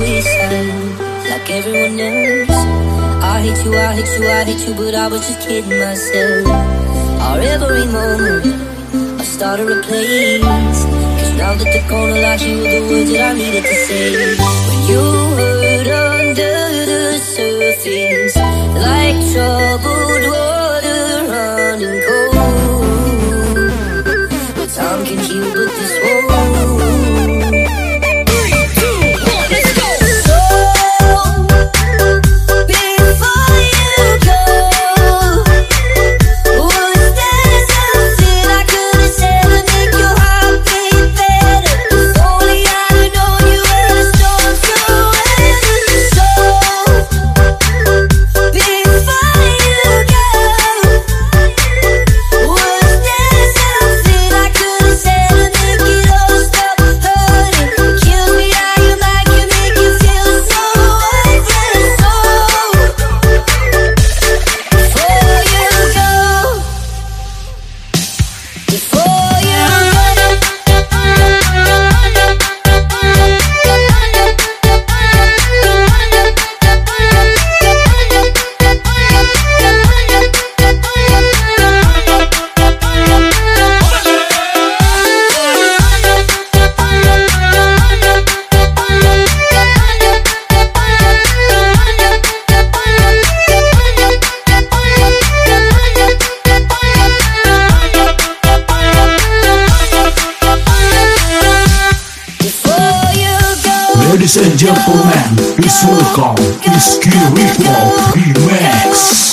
like everyone else. I hate you, I hate you, I hate you, but I was just kidding myself. Our every moment, I started a place. Cause now that they're gonna you were the words that I needed to say. When you hurt under the surface, like troubled water running cold. But time can heal, Ladies and gentlemen, please welcome Iski Ritual Remix.